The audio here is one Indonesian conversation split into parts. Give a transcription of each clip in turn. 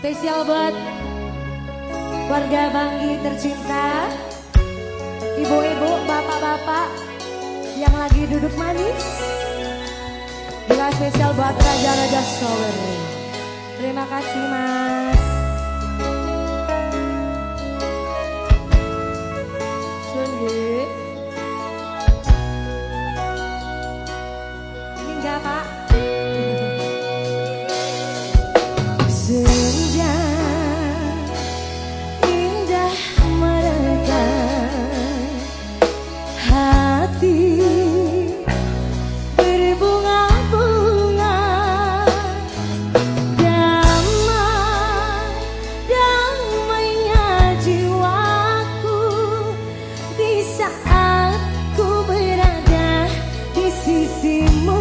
Spesial buat warga Banggi tercinta, ibu-ibu, bapak-bapak yang lagi duduk manis. Juga spesial buat raja-raja strawberry. Terima kasih mas. hicimos.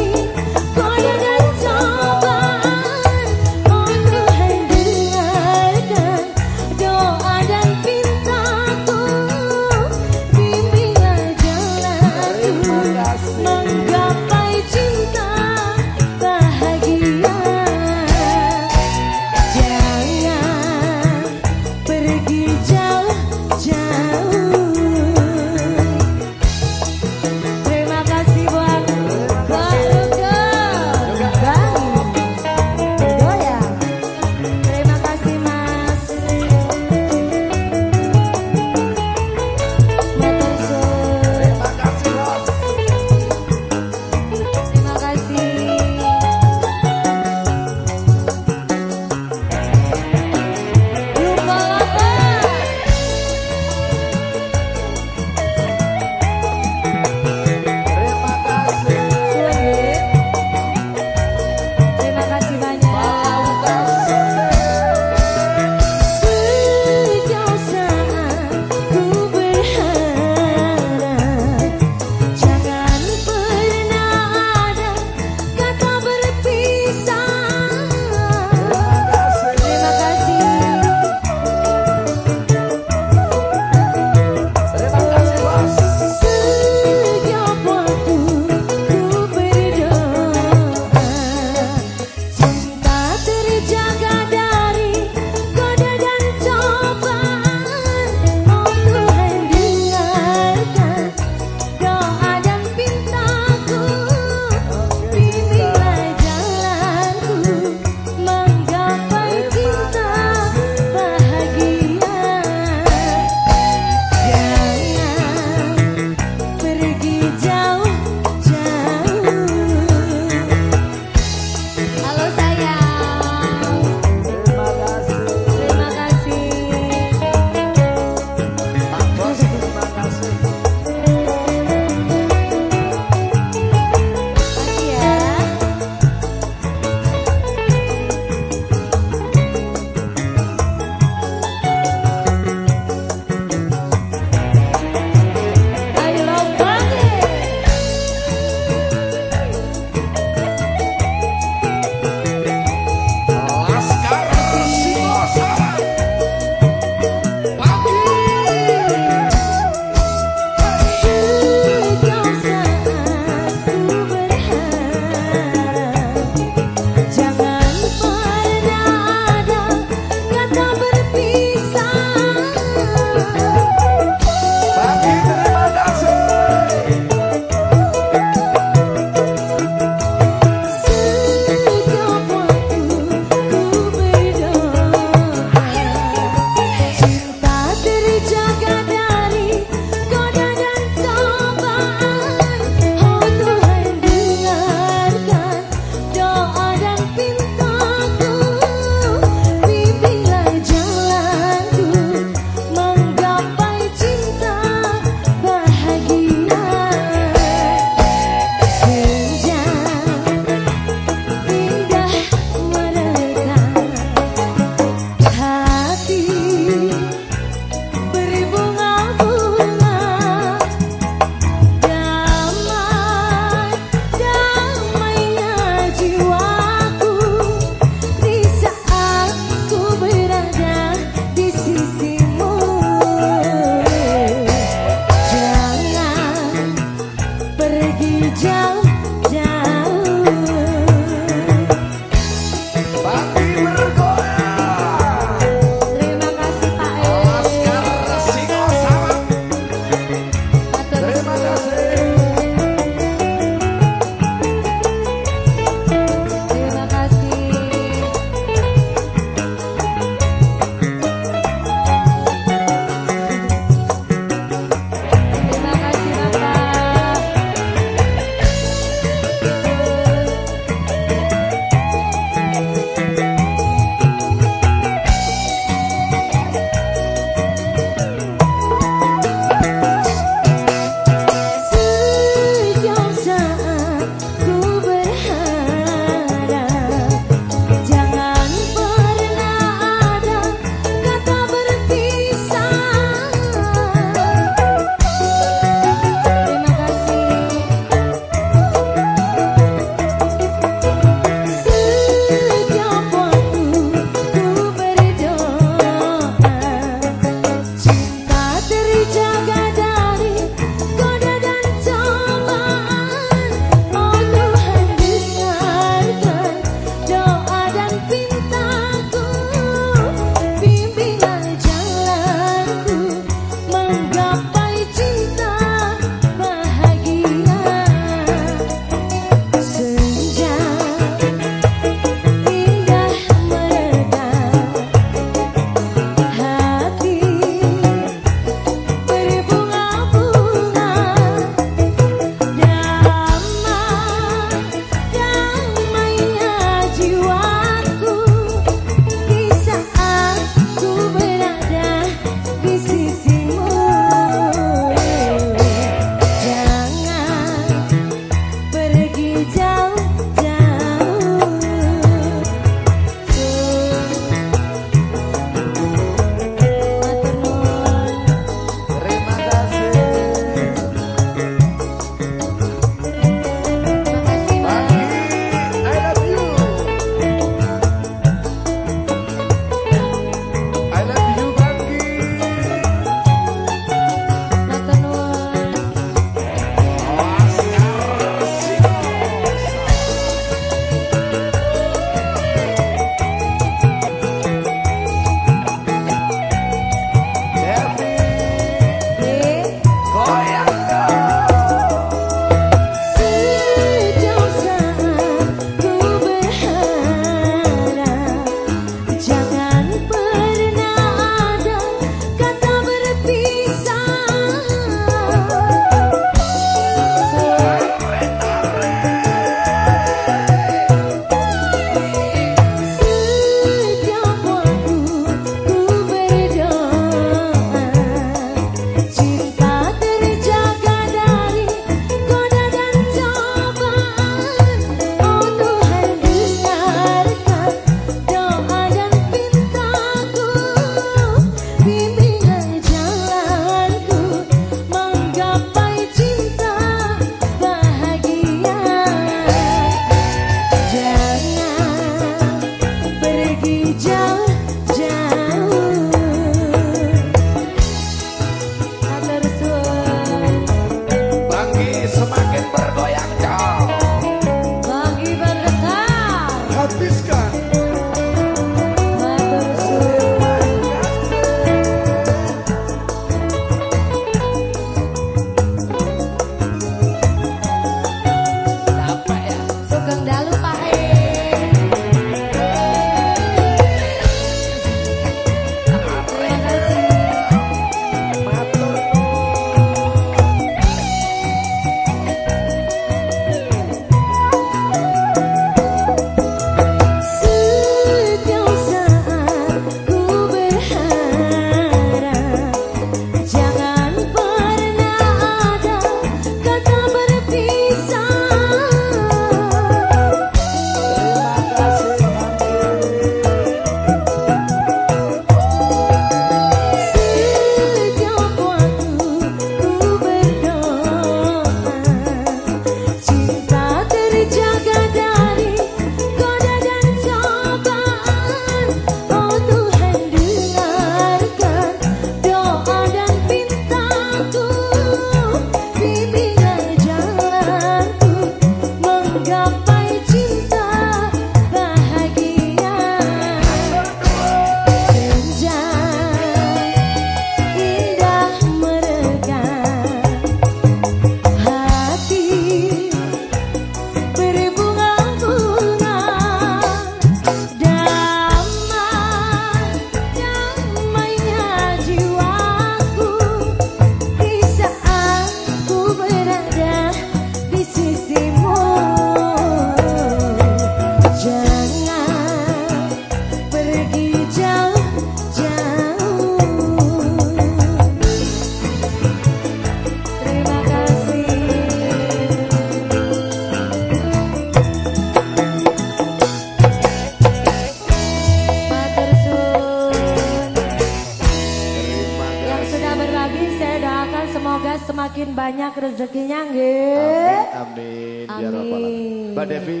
Mbak Devi,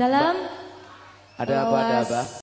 Dalam? Ada apa, ada apa?